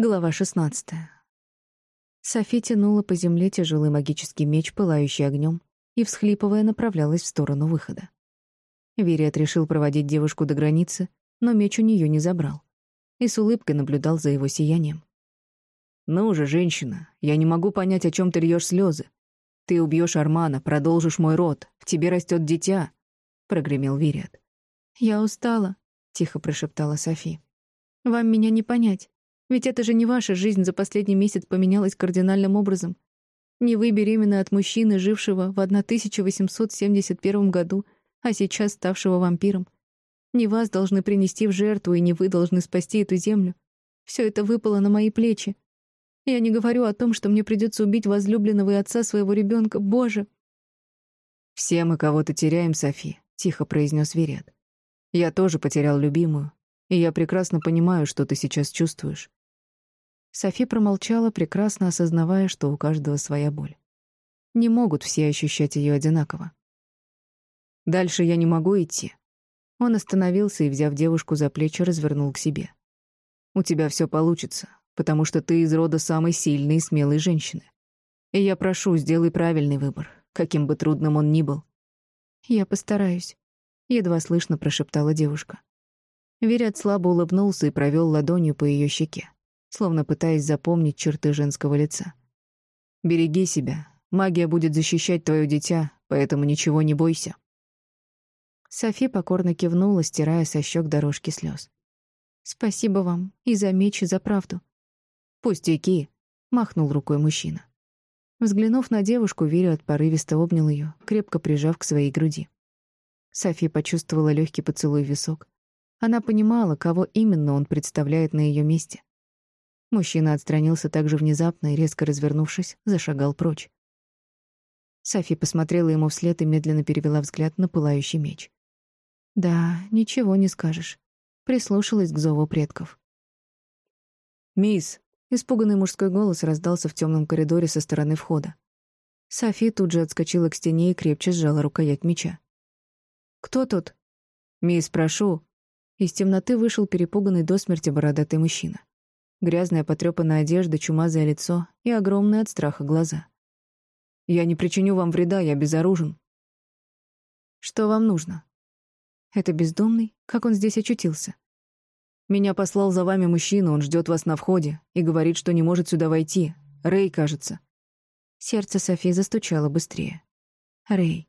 Глава 16. Софи тянула по земле тяжелый магический меч, пылающий огнем, и, всхлипывая, направлялась в сторону выхода. Вириат решил проводить девушку до границы, но меч у нее не забрал, и с улыбкой наблюдал за его сиянием. «Ну же, женщина, я не могу понять, о чем ты льешь слезы. Ты убьешь Армана, продолжишь мой род, в тебе растет дитя», — прогремел Вириат. «Я устала», — тихо прошептала Софи. «Вам меня не понять. Ведь это же не ваша жизнь за последний месяц поменялась кардинальным образом. Не вы беременна от мужчины, жившего в 1871 году, а сейчас ставшего вампиром. Не вас должны принести в жертву, и не вы должны спасти эту землю. Все это выпало на мои плечи. Я не говорю о том, что мне придется убить возлюбленного и отца своего ребенка. Боже!» «Все мы кого-то теряем, Софи», — тихо произнес Верет. «Я тоже потерял любимую, и я прекрасно понимаю, что ты сейчас чувствуешь. Софи промолчала, прекрасно осознавая, что у каждого своя боль. Не могут все ощущать ее одинаково. «Дальше я не могу идти». Он остановился и, взяв девушку за плечи, развернул к себе. «У тебя все получится, потому что ты из рода самой сильной и смелой женщины. И я прошу, сделай правильный выбор, каким бы трудным он ни был». «Я постараюсь», — едва слышно прошептала девушка. Верят слабо улыбнулся и провел ладонью по ее щеке словно пытаясь запомнить черты женского лица. «Береги себя. Магия будет защищать твое дитя, поэтому ничего не бойся». Софи покорно кивнула, стирая со щек дорожки слез. «Спасибо вам и за меч, и за правду». «Пустяки», — махнул рукой мужчина. Взглянув на девушку, Вириот порывисто обнял ее, крепко прижав к своей груди. Софи почувствовала легкий поцелуй в висок. Она понимала, кого именно он представляет на ее месте. Мужчина отстранился так же внезапно и, резко развернувшись, зашагал прочь. Софи посмотрела ему вслед и медленно перевела взгляд на пылающий меч. Да, ничего не скажешь. Прислушалась к зову предков. «Мисс!» — испуганный мужской голос раздался в темном коридоре со стороны входа. Софи тут же отскочила к стене и крепче сжала рукоять меча. «Кто тут?» «Мисс, прошу!» Из темноты вышел перепуганный до смерти бородатый мужчина. Грязная потрёпанная одежда, чумазое лицо и огромные от страха глаза. «Я не причиню вам вреда, я безоружен». «Что вам нужно?» «Это бездомный? Как он здесь очутился?» «Меня послал за вами мужчина, он ждет вас на входе и говорит, что не может сюда войти. Рэй, кажется». Сердце Софи застучало быстрее. «Рэй».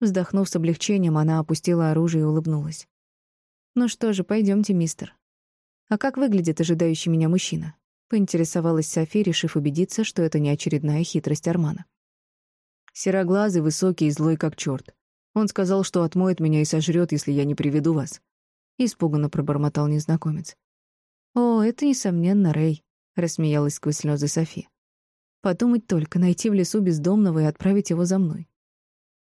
Вздохнув с облегчением, она опустила оружие и улыбнулась. «Ну что же, пойдемте, мистер. «А как выглядит ожидающий меня мужчина?» — поинтересовалась Софи, решив убедиться, что это не очередная хитрость Армана. «Сероглазый, высокий и злой как черт. Он сказал, что отмоет меня и сожрет, если я не приведу вас». Испуганно пробормотал незнакомец. «О, это, несомненно, Рэй», — рассмеялась сквозь слезы Софи. «Подумать только, найти в лесу бездомного и отправить его за мной.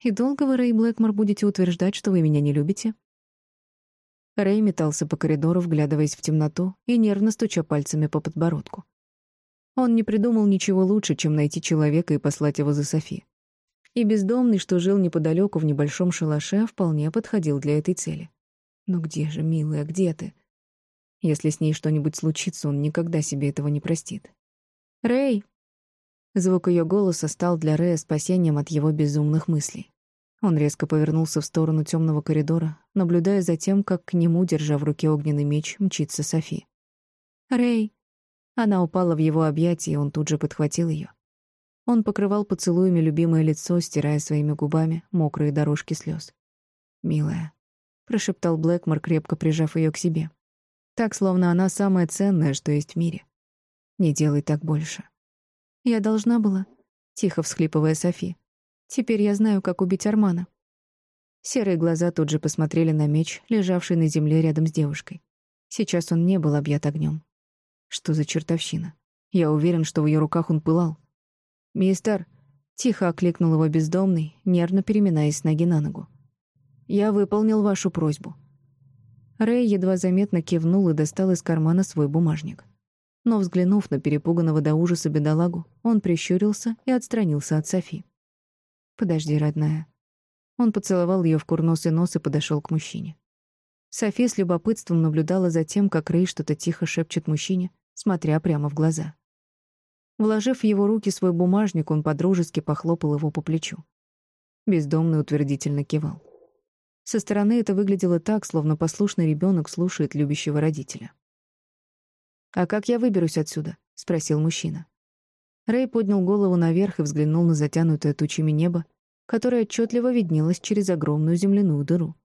И долго вы, Рэй Блэкмор, будете утверждать, что вы меня не любите?» Рэй метался по коридору, вглядываясь в темноту и нервно стуча пальцами по подбородку. Он не придумал ничего лучше, чем найти человека и послать его за Софи. И бездомный, что жил неподалеку в небольшом шалаше, вполне подходил для этой цели. «Ну где же, милая, где ты?» Если с ней что-нибудь случится, он никогда себе этого не простит. «Рэй!» Звук ее голоса стал для Рэя спасением от его безумных мыслей. Он резко повернулся в сторону темного коридора, наблюдая за тем, как к нему, держа в руке огненный меч, мчится Софи. «Рэй!» Она упала в его объятия, и он тут же подхватил ее. Он покрывал поцелуями любимое лицо, стирая своими губами мокрые дорожки слез. «Милая», — прошептал Блэкмор, крепко прижав ее к себе. «Так, словно она самое ценное, что есть в мире. Не делай так больше». «Я должна была», — тихо всхлипывая Софи. Теперь я знаю, как убить Армана. Серые глаза тут же посмотрели на меч, лежавший на земле рядом с девушкой. Сейчас он не был объят огнем. Что за чертовщина? Я уверен, что в ее руках он пылал. «Мистер!» — тихо окликнул его бездомный, нервно переминаясь с ноги на ногу. «Я выполнил вашу просьбу». Рэй едва заметно кивнул и достал из кармана свой бумажник. Но, взглянув на перепуганного до ужаса бедолагу, он прищурился и отстранился от Софи. «Подожди, родная». Он поцеловал ее в курносый нос и подошел к мужчине. София с любопытством наблюдала за тем, как Рэй что-то тихо шепчет мужчине, смотря прямо в глаза. Вложив в его руки свой бумажник, он подружески похлопал его по плечу. Бездомный утвердительно кивал. Со стороны это выглядело так, словно послушный ребенок слушает любящего родителя. «А как я выберусь отсюда?» — спросил мужчина. Рэй поднял голову наверх и взглянул на затянутое тучами небо, которое отчетливо виднелось через огромную земляную дыру.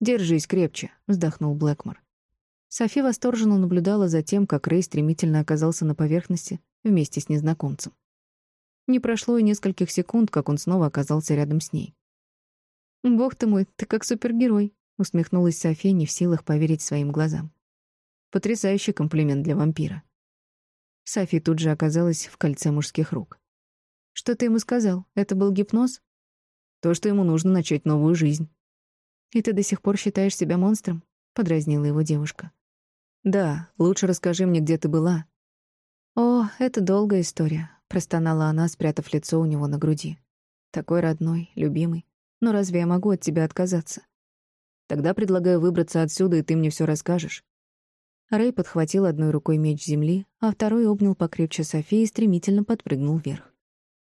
«Держись крепче», — вздохнул Блэкмор. Софи восторженно наблюдала за тем, как Рэй стремительно оказался на поверхности вместе с незнакомцем. Не прошло и нескольких секунд, как он снова оказался рядом с ней. «Бог ты мой, ты как супергерой», — усмехнулась София, не в силах поверить своим глазам. Потрясающий комплимент для вампира. Софи тут же оказалась в кольце мужских рук. «Что ты ему сказал? Это был гипноз?» «То, что ему нужно начать новую жизнь». «И ты до сих пор считаешь себя монстром?» — подразнила его девушка. «Да, лучше расскажи мне, где ты была». «О, это долгая история», — простонала она, спрятав лицо у него на груди. «Такой родной, любимый. Но разве я могу от тебя отказаться?» «Тогда предлагаю выбраться отсюда, и ты мне все расскажешь. Рэй подхватил одной рукой меч земли, а второй обнял покрепче Софии и стремительно подпрыгнул вверх.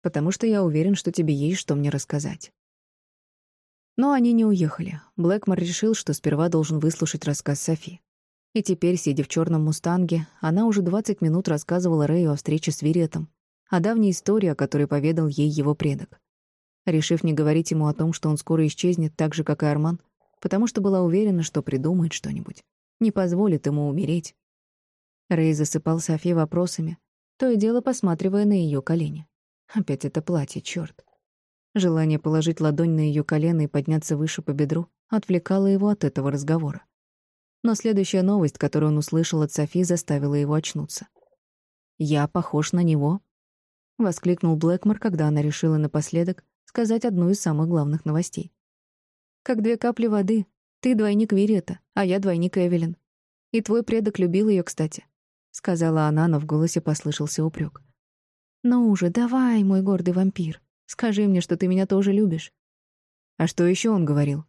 «Потому что я уверен, что тебе есть что мне рассказать». Но они не уехали. Блэкмор решил, что сперва должен выслушать рассказ Софи. И теперь, сидя в черном мустанге, она уже 20 минут рассказывала Рэю о встрече с Виретом, о давней истории, о которой поведал ей его предок. Решив не говорить ему о том, что он скоро исчезнет, так же, как и Арман, потому что была уверена, что придумает что-нибудь не позволит ему умереть. Рэй засыпал Софи вопросами, то и дело посматривая на ее колени. Опять это платье, черт. Желание положить ладонь на ее колено и подняться выше по бедру отвлекало его от этого разговора. Но следующая новость, которую он услышал от Софи, заставила его очнуться. «Я похож на него?» — воскликнул Блэкмор, когда она решила напоследок сказать одну из самых главных новостей. «Как две капли воды, ты двойник Вириэта, а я двойник Эвелин. И твой предок любил ее, кстати», — сказала она, но в голосе послышался упрек. «Ну уже, давай, мой гордый вампир, скажи мне, что ты меня тоже любишь». «А что еще он говорил?»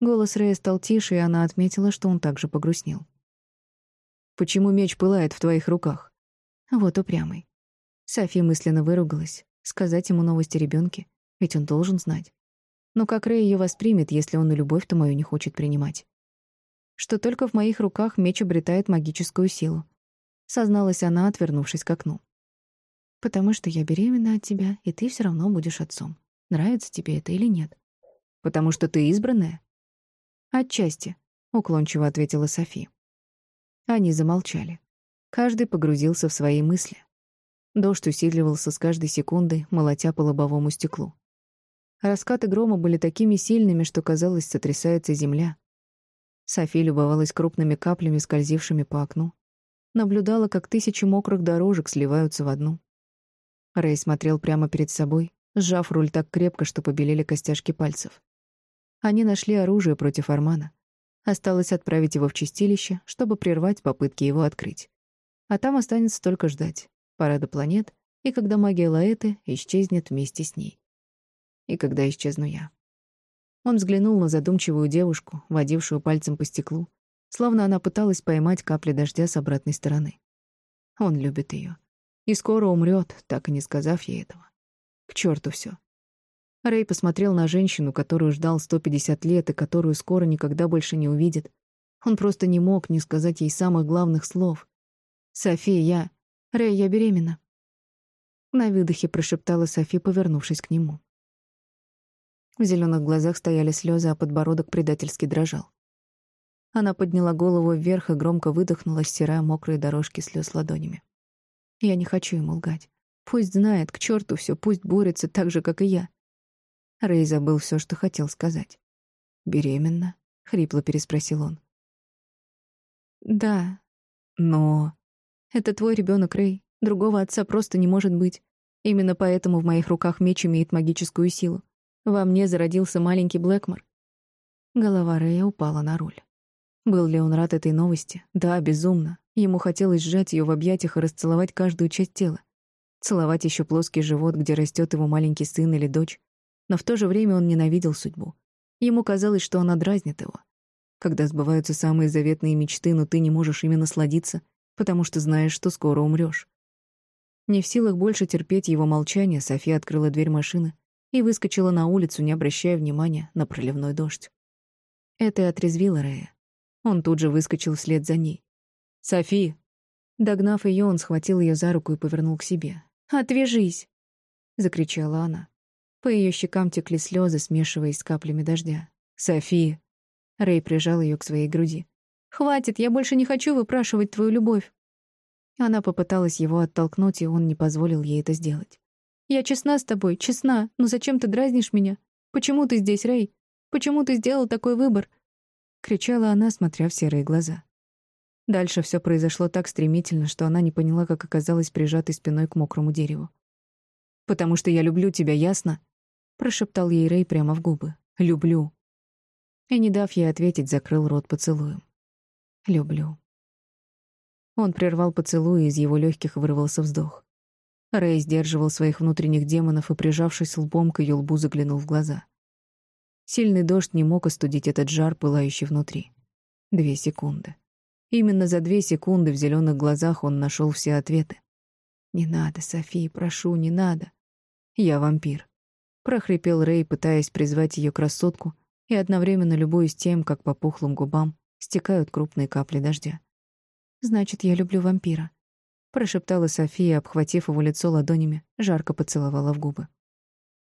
Голос Рэя стал тише, и она отметила, что он также погрустнел. «Почему меч пылает в твоих руках?» Вот упрямый. Софи мысленно выругалась. Сказать ему новости ребенке, ведь он должен знать. Но как Рэй ее воспримет, если он и любовь-то мою не хочет принимать? Что только в моих руках меч обретает магическую силу. Созналась она, отвернувшись к окну. Потому что я беременна от тебя, и ты все равно будешь отцом. Нравится тебе это или нет? Потому что ты избранная? Отчасти, уклончиво ответила Софи. Они замолчали. Каждый погрузился в свои мысли. Дождь усиливался с каждой секундой, молотя по лобовому стеклу. Раскаты грома были такими сильными, что, казалось, сотрясается земля. Софи любовалась крупными каплями, скользившими по окну. Наблюдала, как тысячи мокрых дорожек сливаются в одну. Рэй смотрел прямо перед собой, сжав руль так крепко, что побелели костяшки пальцев. Они нашли оружие против Армана. Осталось отправить его в чистилище, чтобы прервать попытки его открыть. А там останется только ждать. Парада планет, и когда магия Лаэты исчезнет вместе с ней и когда исчезну я. Он взглянул на задумчивую девушку, водившую пальцем по стеклу, словно она пыталась поймать капли дождя с обратной стороны. Он любит ее. И скоро умрет, так и не сказав ей этого. К черту все. Рэй посмотрел на женщину, которую ждал 150 лет и которую скоро никогда больше не увидит. Он просто не мог не сказать ей самых главных слов. «София, я... Рэй, я беременна». На выдохе прошептала Софи, повернувшись к нему. В зеленых глазах стояли слезы, а подбородок предательски дрожал. Она подняла голову вверх и громко выдохнула, стирая мокрые дорожки слез ладонями. Я не хочу ему лгать. Пусть знает, к черту все, пусть борется так же, как и я. Рэй забыл все, что хотел сказать. «Беременна?» — хрипло переспросил он. «Да, но...» «Это твой ребенок, Рэй. Другого отца просто не может быть. Именно поэтому в моих руках меч имеет магическую силу. Во мне зародился маленький Блэкмор. Голова Рэя упала на руль. Был ли он рад этой новости? Да, безумно. Ему хотелось сжать ее в объятиях и расцеловать каждую часть тела. Целовать еще плоский живот, где растет его маленький сын или дочь. Но в то же время он ненавидел судьбу. Ему казалось, что она дразнит его. Когда сбываются самые заветные мечты, но ты не можешь ими насладиться, потому что знаешь, что скоро умрёшь. Не в силах больше терпеть его молчание, София открыла дверь машины и выскочила на улицу, не обращая внимания на проливной дождь. Это отрезвило Рэя. Он тут же выскочил вслед за ней. «Софи!» Догнав ее, он схватил ее за руку и повернул к себе. «Отвяжись!» — закричала она. По ее щекам текли слезы, смешиваясь с каплями дождя. «Софи!» Рэй прижал ее к своей груди. «Хватит, я больше не хочу выпрашивать твою любовь!» Она попыталась его оттолкнуть, и он не позволил ей это сделать. «Я честна с тобой, честна, но зачем ты дразнишь меня? Почему ты здесь, Рэй? Почему ты сделал такой выбор?» Кричала она, смотря в серые глаза. Дальше все произошло так стремительно, что она не поняла, как оказалась прижатой спиной к мокрому дереву. «Потому что я люблю тебя, ясно?» прошептал ей Рэй прямо в губы. «Люблю». И, не дав ей ответить, закрыл рот поцелуем. «Люблю». Он прервал поцелуй, и из его легких вырвался вздох. Рэй сдерживал своих внутренних демонов и, прижавшись лбом к ее лбу, заглянул в глаза. Сильный дождь не мог остудить этот жар, пылающий внутри. Две секунды. Именно за две секунды в зеленых глазах он нашел все ответы. «Не надо, София, прошу, не надо. Я вампир прохрипел Рэй, пытаясь призвать ее красотку и одновременно любуясь тем, как по пухлым губам стекают крупные капли дождя. «Значит, я люблю вампира», — прошептала София, обхватив его лицо ладонями, жарко поцеловала в губы.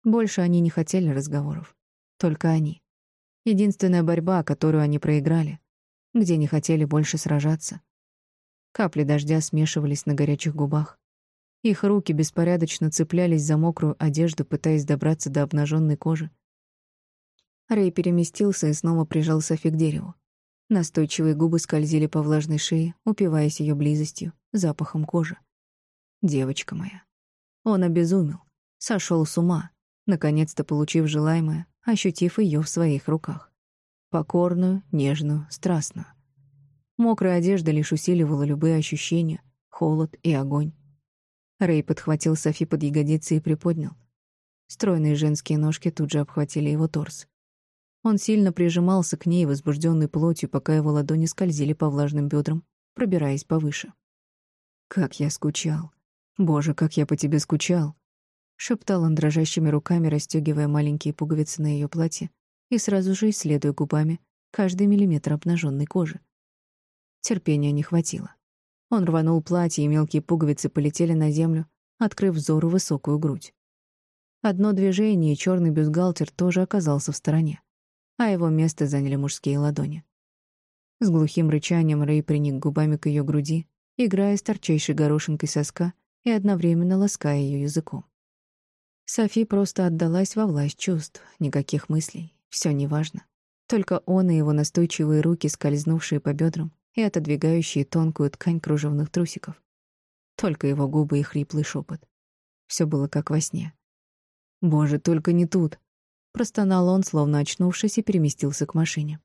Больше они не хотели разговоров. Только они. Единственная борьба, которую они проиграли, где не хотели больше сражаться. Капли дождя смешивались на горячих губах, их руки беспорядочно цеплялись за мокрую одежду, пытаясь добраться до обнаженной кожи. Рэй переместился и снова прижал Софи к дереву. Настойчивые губы скользили по влажной шее, упиваясь ее близостью, запахом кожи. Девочка моя. Он обезумел, сошел с ума, наконец-то получив желаемое, ощутив ее в своих руках. Покорную, нежную, страстную. Мокрая одежда лишь усиливала любые ощущения, холод и огонь. Рэй подхватил Софи под ягодицы и приподнял. Стройные женские ножки тут же обхватили его торс. Он сильно прижимался к ней, возбужденной плотью, пока его ладони скользили по влажным бедрам, пробираясь повыше. «Как я скучал! Боже, как я по тебе скучал!» — шептал он дрожащими руками, расстегивая маленькие пуговицы на ее платье и сразу же исследуя губами каждый миллиметр обнаженной кожи. Терпения не хватило. Он рванул платье, и мелкие пуговицы полетели на землю, открыв взору высокую грудь. Одно движение, и черный бюстгальтер тоже оказался в стороне, а его место заняли мужские ладони. С глухим рычанием Рэй приник губами к ее груди, играя с торчайшей горошинкой соска и одновременно лаская ее языком. Софи просто отдалась во власть чувств, никаких мыслей, все неважно. Только он и его настойчивые руки, скользнувшие по бедрам, и отодвигающие тонкую ткань кружевных трусиков. Только его губы и хриплый шепот. Все было как во сне. «Боже, только не тут!» Простонал он, словно очнувшись, и переместился к машине.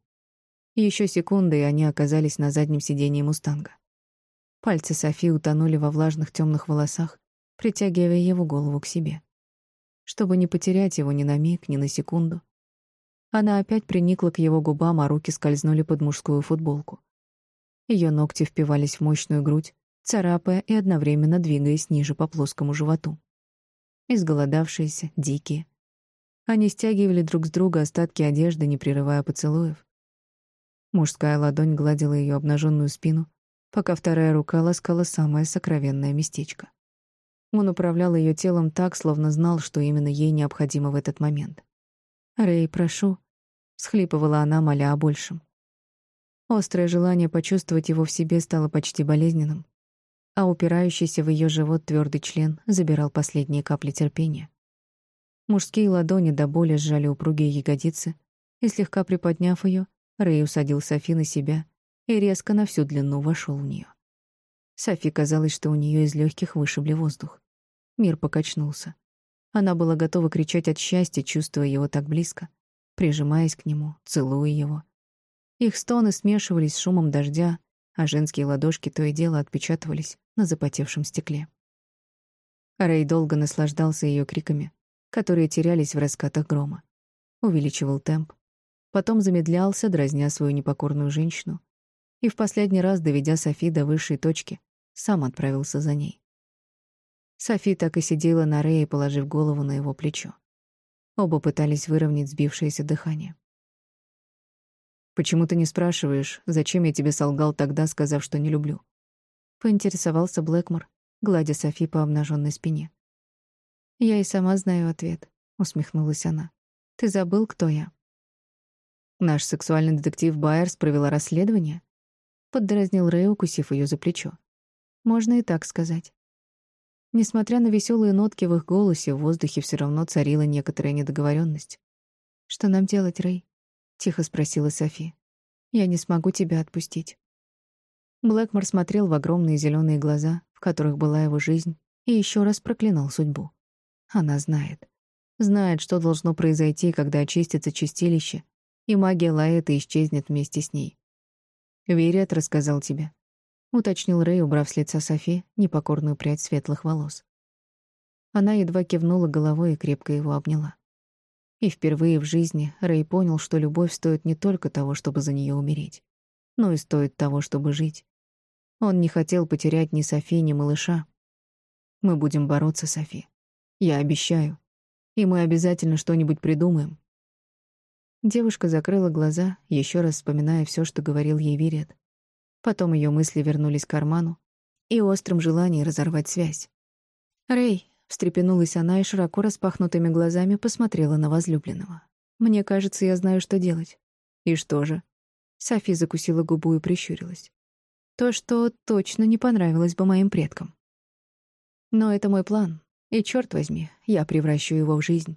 Еще секунды, и они оказались на заднем сидении «Мустанга». Пальцы Софи утонули во влажных темных волосах, притягивая его голову к себе. Чтобы не потерять его ни на миг, ни на секунду, она опять приникла к его губам, а руки скользнули под мужскую футболку. Ее ногти впивались в мощную грудь, царапая и одновременно двигаясь ниже по плоскому животу. Изголодавшиеся, дикие. Они стягивали друг с друга остатки одежды, не прерывая поцелуев. Мужская ладонь гладила ее обнаженную спину, пока вторая рука ласкала самое сокровенное местечко. Он управлял ее телом так, словно знал, что именно ей необходимо в этот момент. «Рэй, прошу», — схлипывала она, моля о большем. Острое желание почувствовать его в себе стало почти болезненным, а упирающийся в ее живот твердый член забирал последние капли терпения. Мужские ладони до боли сжали упругие ягодицы, и, слегка приподняв ее, Рэй усадил Софи на себя и резко на всю длину вошел в нее. Софи казалось, что у нее из легких вышибли воздух. Мир покачнулся. Она была готова кричать от счастья, чувствуя его так близко, прижимаясь к нему, целуя его, их стоны смешивались с шумом дождя, а женские ладошки то и дело отпечатывались на запотевшем стекле. Рэй долго наслаждался ее криками, которые терялись в раскатах грома. Увеличивал темп, потом замедлялся, дразня свою непокорную женщину, и в последний раз, доведя Софи до высшей точки, сам отправился за ней. Софи так и сидела на Рее, положив голову на его плечо. Оба пытались выровнять сбившееся дыхание. «Почему ты не спрашиваешь, зачем я тебе солгал тогда, сказав, что не люблю?» Поинтересовался Блэкмор, гладя Софи по обнаженной спине. «Я и сама знаю ответ», — усмехнулась она. «Ты забыл, кто я?» «Наш сексуальный детектив Байерс провела расследование?» Поддразнил Рэй, укусив ее за плечо. «Можно и так сказать». Несмотря на веселые нотки в их голосе, в воздухе все равно царила некоторая недоговоренность. «Что нам делать, Рэй?» — тихо спросила Софи. «Я не смогу тебя отпустить». Блэкмор смотрел в огромные зеленые глаза, в которых была его жизнь, и еще раз проклинал судьбу. Она знает. Знает, что должно произойти, когда очистится чистилище, и магия Лаэта исчезнет вместе с ней. «Верят, рассказал тебе», — уточнил Рэй, убрав с лица Софи непокорную прядь светлых волос. Она едва кивнула головой и крепко его обняла. И впервые в жизни Рэй понял, что любовь стоит не только того, чтобы за нее умереть, но и стоит того, чтобы жить. Он не хотел потерять ни Софи, ни малыша. Мы будем бороться, Софи. Я обещаю. И мы обязательно что-нибудь придумаем. Девушка закрыла глаза, еще раз вспоминая все, что говорил ей Вирет. Потом ее мысли вернулись к карману и острым желанием разорвать связь. «Рэй», — встрепенулась она и широко распахнутыми глазами посмотрела на возлюбленного. «Мне кажется, я знаю, что делать». «И что же?» Софи закусила губу и прищурилась. «То, что точно не понравилось бы моим предкам. Но это мой план, и, черт возьми, я превращу его в жизнь».